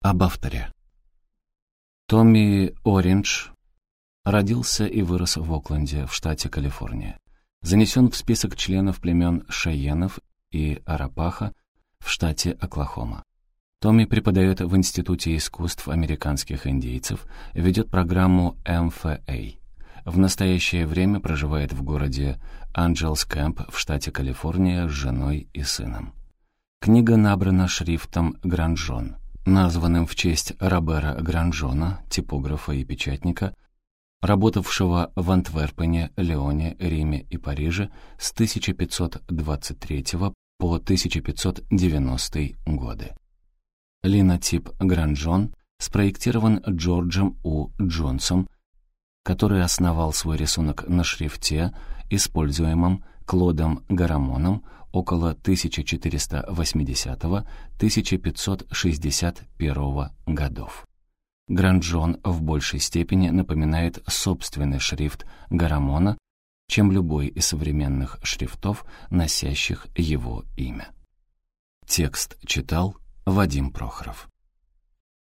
Об авторе. Томми Ориндж родился и вырос в Окленде, в штате Калифорния. Занесен в список членов племен Шайенов и Арапаха в штате Оклахома. Томми преподает в Институте искусств американских индейцев, ведет программу МФА. В настоящее время проживает в городе Анджелс Кэмп в штате Калифорния с женой и сыном. Книга набрана шрифтом «Гранжон», названным в честь Робера Гранжона, типографа и печатника, работавшего в Антверпене, Леоне, Риме и Париже с 1523 по 1590 годы. Линотип Гранжон спроектирован Джорджем У. Джонсом, который основал свой рисунок на шрифте, используемом Клодом Гарамоном около 1480-1561 годов. Гранджон в большей степени напоминает собственный шрифт Гарамона, чем любой из современных шрифтов, носящих его имя. Текст читал Вадим Прохоров.